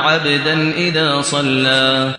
عَبْدًا إِذَا صَلَّىٰ.